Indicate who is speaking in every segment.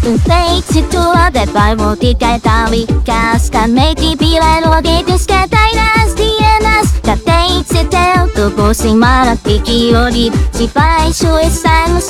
Speaker 1: Feito de palmo di caetavi Casca meti pilelo di discatai las dienas Catei se teu tu posi mara tiki ori Si fai su estamos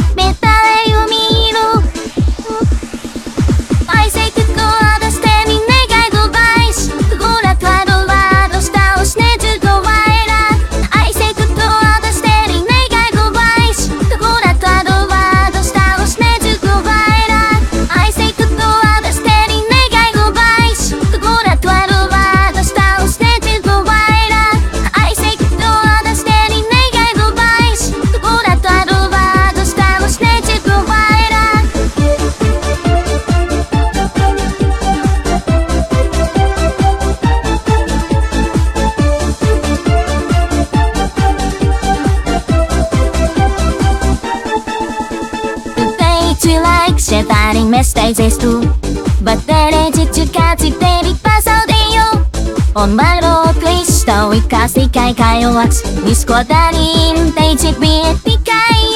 Speaker 1: sharing messages tu Batere de casi baby pasaldinho On malo Cristo e casi cai cai wax Discordarin te de bieti cai wax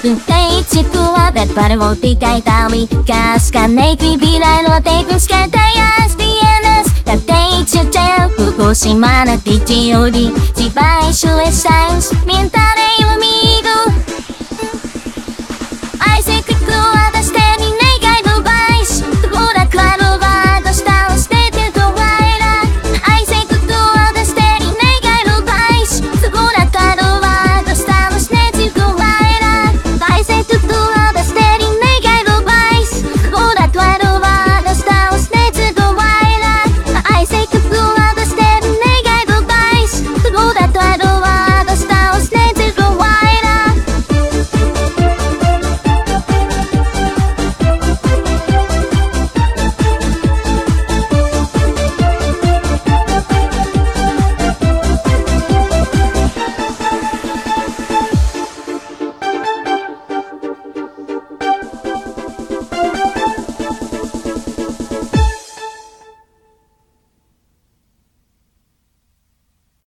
Speaker 1: Feiti tua bet para volti kai tami Casca nei qui virai lo te kun skatai as dienas Ta te te te Fukushima na titi ori Si bai